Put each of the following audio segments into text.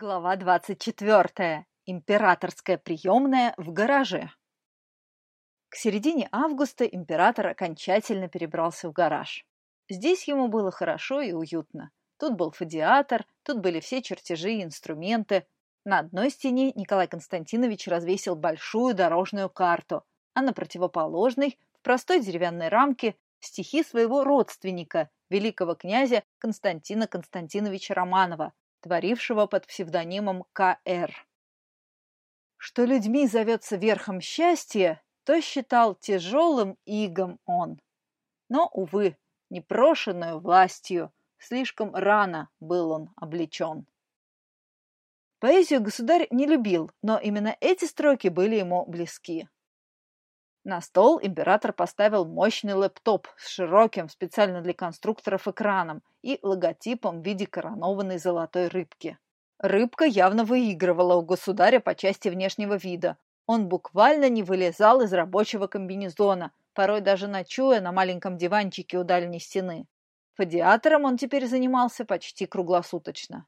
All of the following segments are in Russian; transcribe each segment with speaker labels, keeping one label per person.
Speaker 1: Глава 24. Императорская приемная в гараже. К середине августа император окончательно перебрался в гараж. Здесь ему было хорошо и уютно. Тут был фадиатор, тут были все чертежи и инструменты. На одной стене Николай Константинович развесил большую дорожную карту, а на противоположной, в простой деревянной рамке, стихи своего родственника, великого князя Константина Константиновича Романова – творившего под псевдонимом К.Р. Что людьми зовется верхом счастья, то считал тяжелым игом он. Но, увы, непрошенную властью, слишком рано был он облечен. Поэзию государь не любил, но именно эти строки были ему близки. На стол император поставил мощный лэптоп с широким, специально для конструкторов, экраном и логотипом в виде коронованной золотой рыбки. Рыбка явно выигрывала у государя по части внешнего вида. Он буквально не вылезал из рабочего комбинезона, порой даже ночуя на маленьком диванчике у дальней стены. Фадиатором он теперь занимался почти круглосуточно.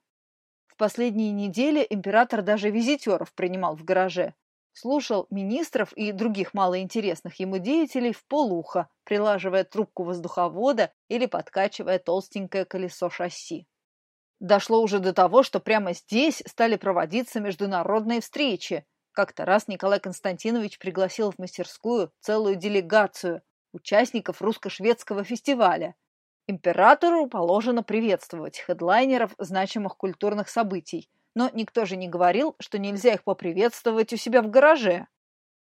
Speaker 1: В последние недели император даже визитеров принимал в гараже, слушал министров и других малоинтересных ему деятелей в полухо, прилаживая трубку воздуховода или подкачивая толстенькое колесо шасси. Дошло уже до того, что прямо здесь стали проводиться международные встречи. Как-то раз Николай Константинович пригласил в мастерскую целую делегацию участников русско-шведского фестиваля. Императору положено приветствовать хедлайнеров значимых культурных событий – но никто же не говорил, что нельзя их поприветствовать у себя в гараже.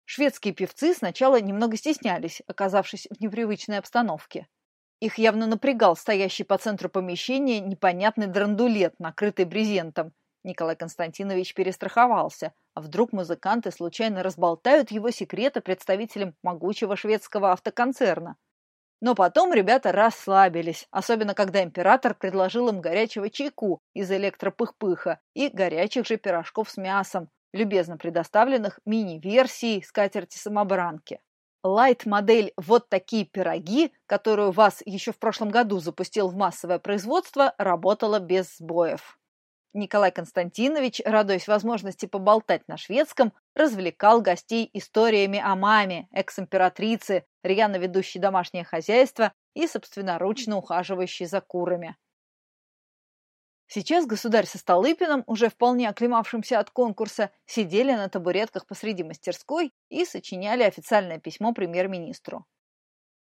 Speaker 1: Шведские певцы сначала немного стеснялись, оказавшись в непривычной обстановке. Их явно напрягал стоящий по центру помещения непонятный драндулет, накрытый брезентом. Николай Константинович перестраховался, а вдруг музыканты случайно разболтают его секреты представителям могучего шведского автоконцерна. Но потом ребята расслабились, особенно когда император предложил им горячего чайку из электропых-пыха и горячих же пирожков с мясом, любезно предоставленных мини-версией скатерти-самобранки. Лайт-модель «Вот такие пироги», которую вас еще в прошлом году запустил в массовое производство, работала без сбоев. Николай Константинович, радуясь возможности поболтать на шведском, развлекал гостей историями о маме, экс-императрице, рьяно ведущей домашнее хозяйство и собственноручно ухаживающей за курами. Сейчас государь со Столыпиным, уже вполне оклемавшимся от конкурса, сидели на табуретках посреди мастерской и сочиняли официальное письмо премьер-министру.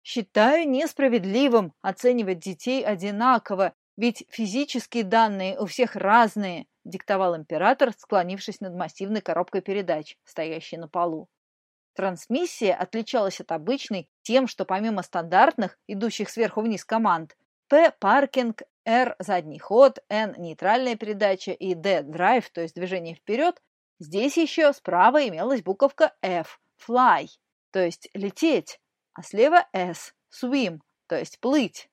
Speaker 1: «Считаю несправедливым оценивать детей одинаково ведь физические данные у всех разные, диктовал император, склонившись над массивной коробкой передач, стоящей на полу. Трансмиссия отличалась от обычной тем, что помимо стандартных, идущих сверху вниз команд, П – паркинг, R – задний ход, N – нейтральная передача и D – драйв, то есть движение вперед, здесь еще справа имелась буковка F – fly, то есть лететь, а слева S – swim, то есть плыть.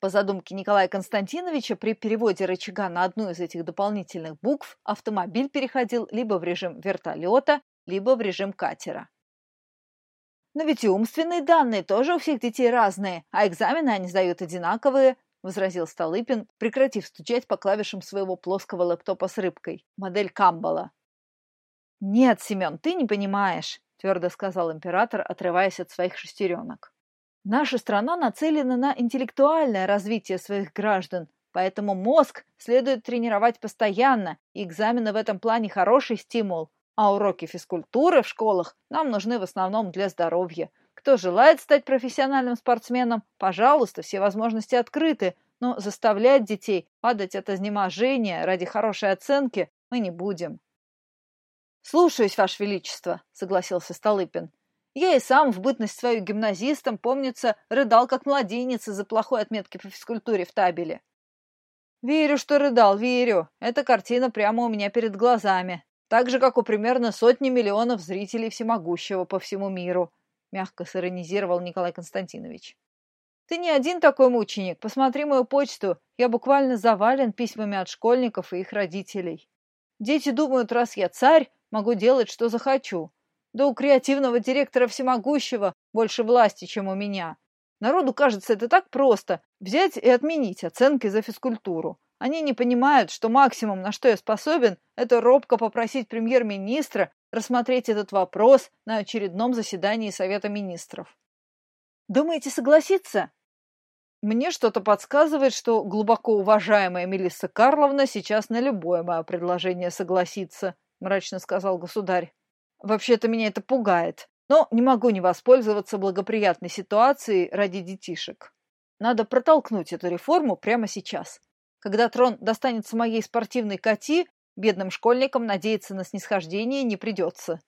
Speaker 1: По задумке Николая Константиновича, при переводе рычага на одну из этих дополнительных букв автомобиль переходил либо в режим вертолета, либо в режим катера. «Но ведь и умственные данные тоже у всех детей разные, а экзамены они сдают одинаковые», — возразил Столыпин, прекратив стучать по клавишам своего плоского лэптопа с рыбкой, модель Камбала. «Нет, Семен, ты не понимаешь», — твердо сказал император, отрываясь от своих шестеренок. Наша страна нацелена на интеллектуальное развитие своих граждан, поэтому мозг следует тренировать постоянно, и экзамены в этом плане хороший стимул. А уроки физкультуры в школах нам нужны в основном для здоровья. Кто желает стать профессиональным спортсменом, пожалуйста, все возможности открыты, но заставлять детей падать от изнеможения ради хорошей оценки мы не будем. «Слушаюсь, Ваше Величество», — согласился Столыпин. Я и сам в бытность свою гимназистом, помнится, рыдал как младенец из-за плохой отметки по физкультуре в табеле. Верю, что рыдал, верю. Эта картина прямо у меня перед глазами. Так же, как у примерно сотни миллионов зрителей всемогущего по всему миру, мягко сиронизировал Николай Константинович. Ты не один такой мученик. Посмотри мою почту. Я буквально завален письмами от школьников и их родителей. Дети думают, раз я царь, могу делать, что захочу. Да у креативного директора всемогущего больше власти, чем у меня. Народу кажется это так просто – взять и отменить оценки за физкультуру. Они не понимают, что максимум, на что я способен, это робко попросить премьер-министра рассмотреть этот вопрос на очередном заседании Совета министров. Думаете согласиться? Мне что-то подсказывает, что глубоко уважаемая Мелисса Карловна сейчас на любое мое предложение согласится, мрачно сказал государь. Вообще-то меня это пугает, но не могу не воспользоваться благоприятной ситуацией ради детишек. Надо протолкнуть эту реформу прямо сейчас. Когда трон достанется моей спортивной коти, бедным школьникам надеяться на снисхождение не придется.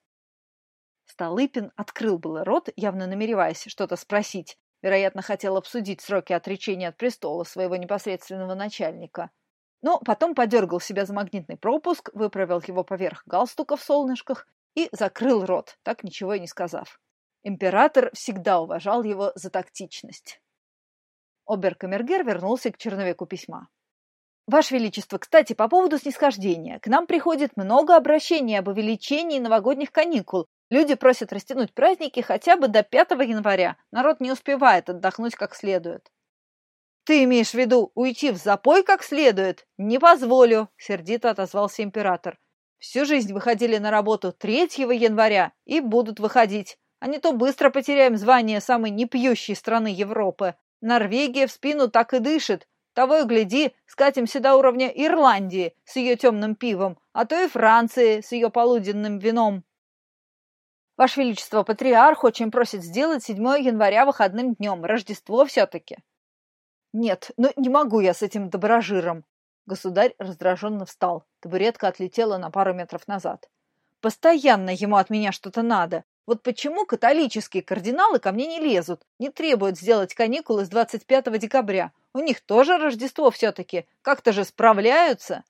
Speaker 1: Столыпин открыл было рот, явно намереваясь что-то спросить, Вероятно, хотел обсудить сроки отречения от престола своего непосредственного начальника. Но потом подергал себя за магнитный пропуск, выправил его поверх галстука в солнышках и закрыл рот, так ничего и не сказав. Император всегда уважал его за тактичность. Оберкамергер вернулся к черновику письма. «Ваше Величество, кстати, по поводу снисхождения. К нам приходит много обращений об увеличении новогодних каникул, Люди просят растянуть праздники хотя бы до 5 января. Народ не успевает отдохнуть как следует. «Ты имеешь в виду уйти в запой как следует? Не позволю!» – сердито отозвался император. «Всю жизнь выходили на работу 3 января и будут выходить. А не то быстро потеряем звание самой непьющей страны Европы. Норвегия в спину так и дышит. Того и гляди, скатимся до уровня Ирландии с ее темным пивом, а то и Франции с ее полуденным вином». Ваше Величество, патриарх очень просит сделать 7 января выходным днем. Рождество все-таки. Нет, ну не могу я с этим доброжиром. Государь раздраженно встал. Табуретка отлетела на пару метров назад. Постоянно ему от меня что-то надо. Вот почему католические кардиналы ко мне не лезут, не требуют сделать каникулы с 25 декабря? У них тоже Рождество все-таки. Как-то же справляются.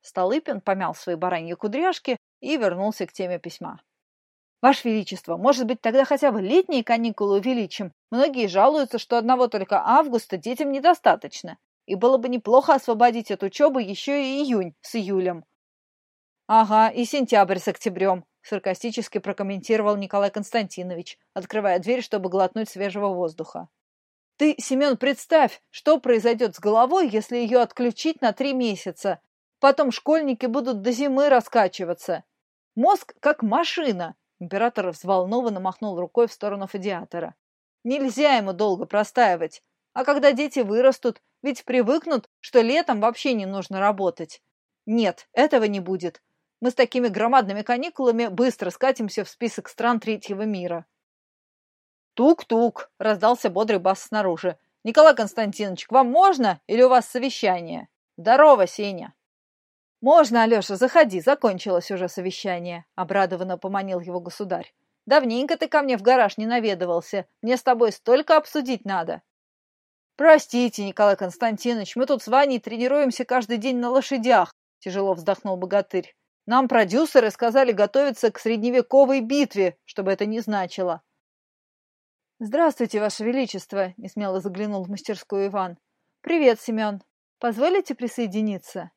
Speaker 1: Столыпин помял свои бараньи кудряшки и вернулся к теме письма. Ваше Величество, может быть, тогда хотя бы летние каникулы увеличим? Многие жалуются, что одного только августа детям недостаточно. И было бы неплохо освободить от учебы еще и июнь с июлем. Ага, и сентябрь с октябрем, саркастически прокомментировал Николай Константинович, открывая дверь, чтобы глотнуть свежего воздуха. Ты, Семен, представь, что произойдет с головой, если ее отключить на три месяца. Потом школьники будут до зимы раскачиваться. Мозг как машина, Император взволнованно махнул рукой в сторону федиатора. Нельзя ему долго простаивать. А когда дети вырастут, ведь привыкнут, что летом вообще не нужно работать. Нет, этого не будет. Мы с такими громадными каникулами быстро скатимся в список стран третьего мира. «Тук-тук!» – раздался бодрый бас снаружи. «Николай Константинович, к вам можно или у вас совещание?» «Здорово, Сеня!» «Можно, Алеша, заходи, закончилось уже совещание», — обрадованно поманил его государь. «Давненько ты ко мне в гараж не наведывался. Мне с тобой столько обсудить надо». «Простите, Николай Константинович, мы тут с Ваней тренируемся каждый день на лошадях», — тяжело вздохнул богатырь. «Нам продюсеры сказали готовиться к средневековой битве, чтобы это не значило». «Здравствуйте, Ваше Величество», — несмело заглянул в мастерскую Иван. «Привет, Семен. Позволите присоединиться?»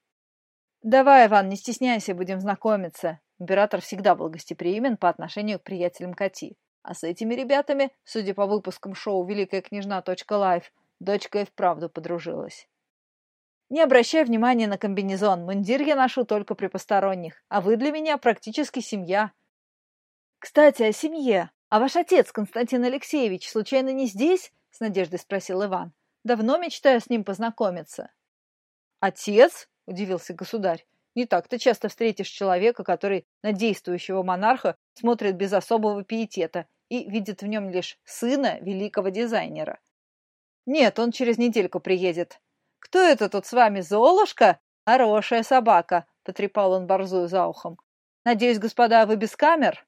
Speaker 1: «Давай, Иван, не стесняйся, будем знакомиться». Император всегда был гостеприимен по отношению к приятелям Кати. А с этими ребятами, судя по выпускам шоу «Великая княжна.лайф», дочка и вправду подружилась. «Не обращай внимания на комбинезон. Мундир я ношу только при посторонних, а вы для меня практически семья». «Кстати, о семье. А ваш отец, Константин Алексеевич, случайно не здесь?» — с надеждой спросил Иван. «Давно мечтаю с ним познакомиться». «Отец?» удивился государь. Не так-то часто встретишь человека, который на действующего монарха смотрит без особого пиетета и видит в нем лишь сына великого дизайнера. Нет, он через недельку приедет. Кто это тут с вами, Золушка? Хорошая собака, потрепал он борзую за ухом. Надеюсь, господа, вы без камер?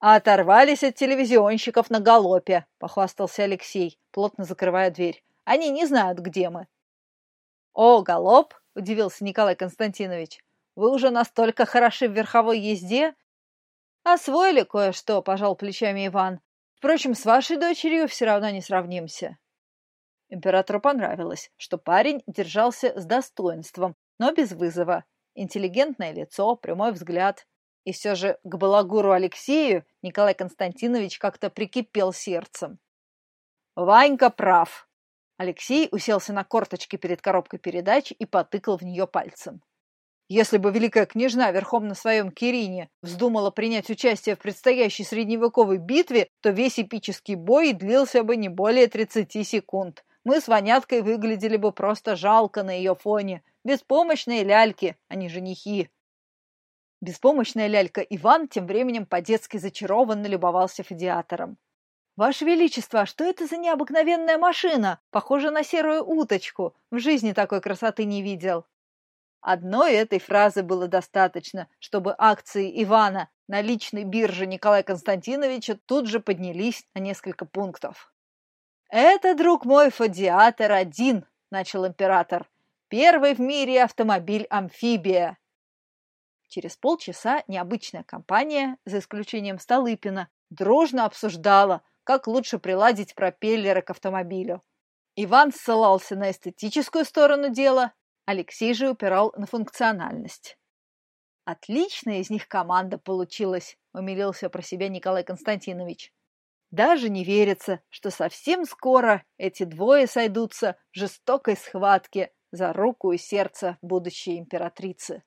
Speaker 1: А оторвались от телевизионщиков на галопе, похвастался Алексей, плотно закрывая дверь. Они не знают, где мы. О, галоп, – удивился Николай Константинович. «Вы уже настолько хороши в верховой езде?» «Освоили кое-что», – пожал плечами Иван. «Впрочем, с вашей дочерью все равно не сравнимся». Императору понравилось, что парень держался с достоинством, но без вызова. Интеллигентное лицо, прямой взгляд. И все же к балагуру Алексею Николай Константинович как-то прикипел сердцем. «Ванька прав. Алексей уселся на корточки перед коробкой передач и потыкал в нее пальцем. Если бы великая княжна верхом на своем Кирине вздумала принять участие в предстоящей средневековой битве, то весь эпический бой длился бы не более 30 секунд. Мы с Ваняткой выглядели бы просто жалко на ее фоне. Беспомощные ляльки, а не женихи. Беспомощная лялька Иван тем временем по-детски зачарованно любовался федиатором. «Ваше Величество, а что это за необыкновенная машина? Похожа на серую уточку. В жизни такой красоты не видел». Одной этой фразы было достаточно, чтобы акции Ивана на личной бирже Николая Константиновича тут же поднялись на несколько пунктов. «Это, друг мой, Фадиатор-1», — начал император. «Первый в мире автомобиль-амфибия». Через полчаса необычная компания, за исключением Столыпина, дружно обсуждала, как лучше приладить пропеллеры к автомобилю. Иван ссылался на эстетическую сторону дела, Алексей же упирал на функциональность. Отличная из них команда получилась, умилился про себя Николай Константинович. Даже не верится, что совсем скоро эти двое сойдутся в жестокой схватке за руку и сердце будущей императрицы.